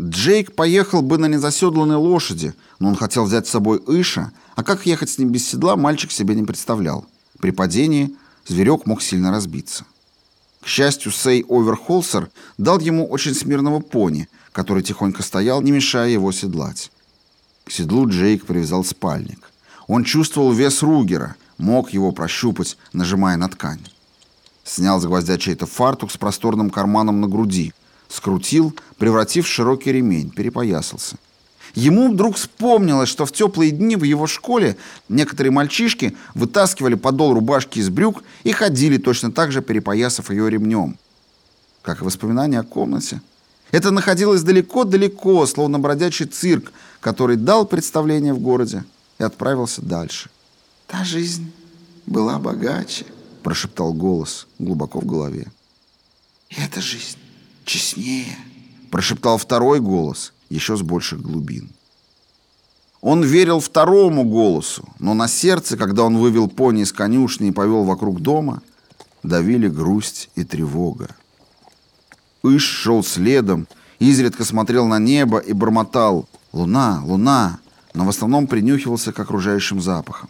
Джейк поехал бы на незаседланной лошади, но он хотел взять с собой Иша, а как ехать с ним без седла, мальчик себе не представлял. При падении зверек мог сильно разбиться. К счастью, Сей Оверхолсер дал ему очень смирного пони, который тихонько стоял, не мешая его седлать. К седлу Джейк привязал спальник. Он чувствовал вес Ругера, мог его прощупать, нажимая на ткань. Снял с гвоздя чей-то фартук с просторным карманом на груди, скрутил, превратив в широкий ремень, перепоясался. Ему вдруг вспомнилось, что в теплые дни в его школе некоторые мальчишки вытаскивали подол рубашки из брюк и ходили точно так же, перепоясав ее ремнем. Как и воспоминания о комнате. Это находилось далеко-далеко, словно бродячий цирк, который дал представление в городе и отправился дальше. «Та жизнь была богаче», — прошептал голос глубоко в голове. «И эта жизнь честнее», — прошептал второй голос, еще с больших глубин. Он верил второму голосу, но на сердце, когда он вывел пони из конюшни и повел вокруг дома, давили грусть и тревога. Иш шел следом, изредка смотрел на небо и бормотал «Луна, луна!», но в основном принюхивался к окружающим запахам.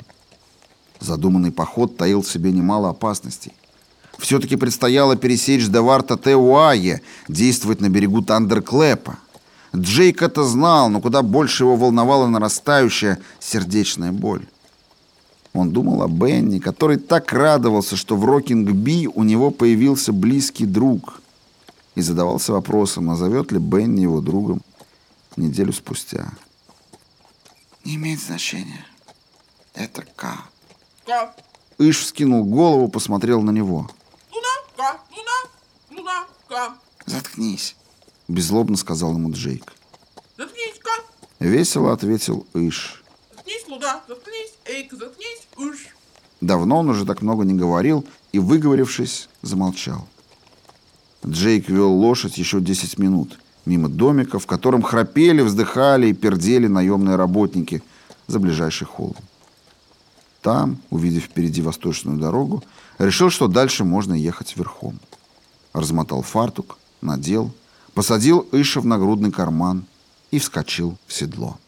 Задуманный поход таил в себе немало опасностей. Все-таки предстояло пересечь Девар-Тете Уайе, действовать на берегу Тандерклэпа. Джейк это знал, но куда больше его волновала нарастающая сердечная боль. Он думал о Бенни, который так радовался, что в Рокинг-Би у него появился близкий друг. И задавался вопросом, назовет ли Бенни его другом неделю спустя. «Не имеет значения. Это К». Ка. Иш вскинул голову, посмотрел на него. Луна, ка, луна, луна, ка. «Заткнись». Беззлобно сказал ему Джейк. Заткнись, ка. Весело ответил Иш. Заткнись, луна, заткнись, эйк, заткнись, уж. Давно он уже так много не говорил и, выговорившись, замолчал. Джейк вел лошадь еще 10 минут, мимо домика, в котором храпели, вздыхали и пердели наемные работники за ближайший холм. Там, увидев впереди восточную дорогу, решил, что дальше можно ехать верхом. Размотал фартук, надел, посадил Иша в нагрудный карман и вскочил в седло.